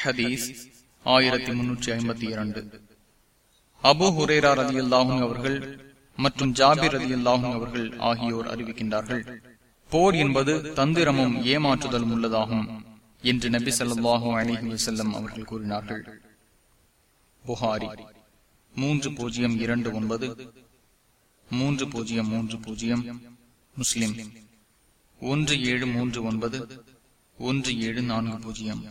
ஹதீஸ் ஆயிரத்தி முன்னூற்றி ஐம்பத்தி இரண்டு. அபு ஹுரேரா ரதி அல்லாஹும் அவர்கள் மற்றும் ஜாபிர் ரதி அல்லாஹும் அவர்கள் ஆகியோர் அறிவிக்கின்றார்கள். போர் என்பது தந்திரமும் ஏமாற்றுதலும் உள்ளதாகும் என்று நபி ஸல்லல்லாஹு அலிஹி வசல்லம் அவர்கள் கூறினார்கள். புகாரி மூன்று பூஜ்ஜியம் இரண்டு ஒன்பது மூன்று பூஜ்ஜியம் மூன்று பூஜ்ஜியம் முஸ்லிம் ஒன்று ஏழு மூன்று ஒன்பது ஒன்று ஏழு நான்கு பூஜ்ஜியம்.